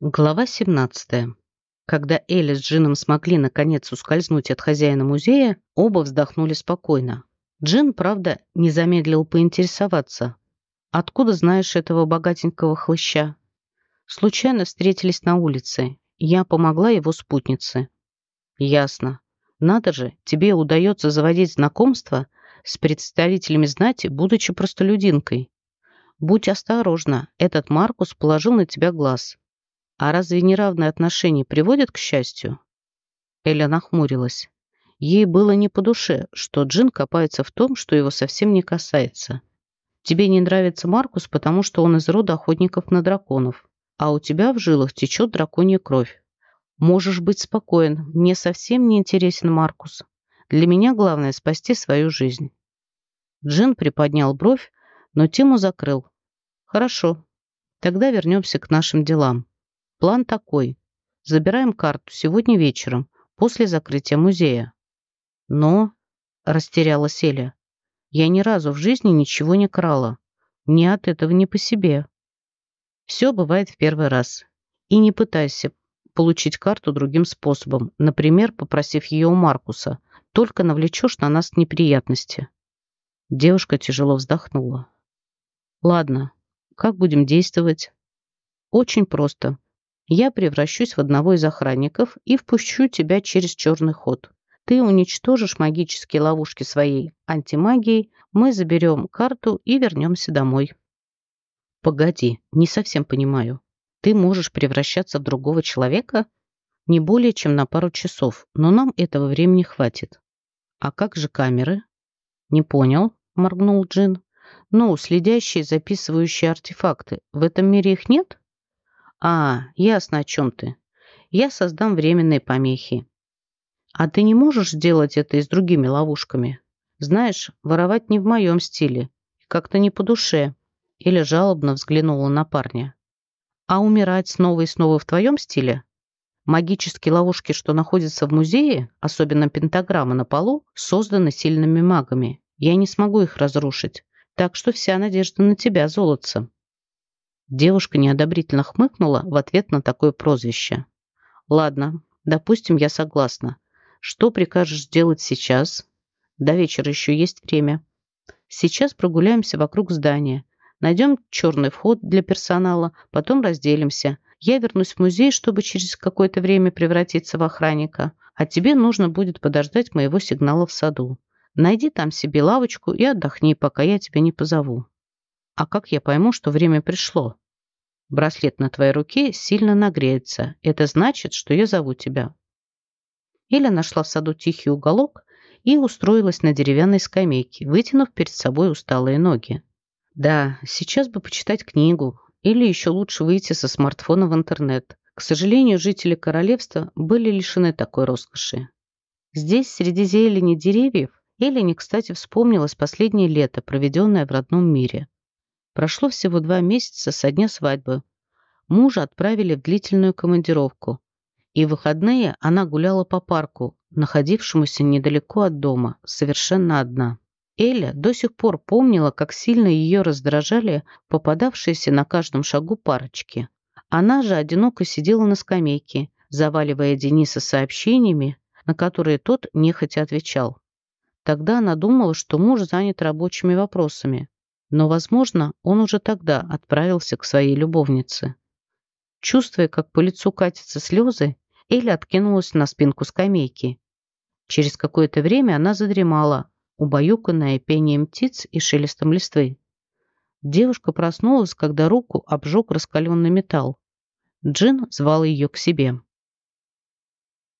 Глава 17. Когда Эля с Джином смогли наконец ускользнуть от хозяина музея, оба вздохнули спокойно. Джин, правда, не замедлил поинтересоваться. «Откуда знаешь этого богатенького хлыща?» «Случайно встретились на улице. Я помогла его спутнице». «Ясно. Надо же, тебе удается заводить знакомства с представителями знати, будучи простолюдинкой. Будь осторожна, этот Маркус положил на тебя глаз». А разве неравные отношения приводят к счастью? Эля нахмурилась. Ей было не по душе, что Джин копается в том, что его совсем не касается. Тебе не нравится Маркус, потому что он из рода охотников на драконов, а у тебя в жилах течет драконья кровь. Можешь быть спокоен, мне совсем не интересен Маркус. Для меня главное спасти свою жизнь. Джин приподнял бровь, но тему закрыл. Хорошо, тогда вернемся к нашим делам. План такой. Забираем карту сегодня вечером, после закрытия музея. Но, растеряла Селия, я ни разу в жизни ничего не крала. Мне от этого не по себе. Все бывает в первый раз. И не пытайся получить карту другим способом, например, попросив ее у Маркуса. Только навлечешь на нас неприятности. Девушка тяжело вздохнула. Ладно, как будем действовать? Очень просто я превращусь в одного из охранников и впущу тебя через черный ход. Ты уничтожишь магические ловушки своей антимагией, мы заберем карту и вернемся домой. Погоди, не совсем понимаю. Ты можешь превращаться в другого человека? Не более чем на пару часов, но нам этого времени хватит. А как же камеры? Не понял, моргнул Джин. Ну, следящие, записывающие артефакты. В этом мире их нет? «А, ясно, о чем ты. Я создам временные помехи». «А ты не можешь сделать это и с другими ловушками? Знаешь, воровать не в моем стиле. Как-то не по душе». Или жалобно взглянула на парня. «А умирать снова и снова в твоем стиле?» Магические ловушки, что находятся в музее, особенно пентаграмма на полу, созданы сильными магами. Я не смогу их разрушить. Так что вся надежда на тебя, золотце. Девушка неодобрительно хмыкнула в ответ на такое прозвище. «Ладно, допустим, я согласна. Что прикажешь сделать сейчас? До вечера еще есть время. Сейчас прогуляемся вокруг здания. Найдем черный вход для персонала, потом разделимся. Я вернусь в музей, чтобы через какое-то время превратиться в охранника, а тебе нужно будет подождать моего сигнала в саду. Найди там себе лавочку и отдохни, пока я тебя не позову». А как я пойму, что время пришло? Браслет на твоей руке сильно нагреется. Это значит, что я зову тебя. Эля нашла в саду тихий уголок и устроилась на деревянной скамейке, вытянув перед собой усталые ноги. Да, сейчас бы почитать книгу, или еще лучше выйти со смартфона в интернет. К сожалению, жители королевства были лишены такой роскоши. Здесь, среди зелени деревьев, Эля не кстати вспомнилась последнее лето, проведенное в родном мире. Прошло всего два месяца со дня свадьбы. Мужа отправили в длительную командировку. И в выходные она гуляла по парку, находившемуся недалеко от дома, совершенно одна. Эля до сих пор помнила, как сильно ее раздражали попадавшиеся на каждом шагу парочки. Она же одиноко сидела на скамейке, заваливая Дениса сообщениями, на которые тот нехотя отвечал. Тогда она думала, что муж занят рабочими вопросами, но, возможно, он уже тогда отправился к своей любовнице. Чувствуя, как по лицу катятся слезы, Эля откинулась на спинку скамейки. Через какое-то время она задремала, убаюканная пением птиц и шелестом листвы. Девушка проснулась, когда руку обжег раскаленный металл. Джин звал ее к себе.